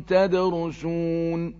تدرسون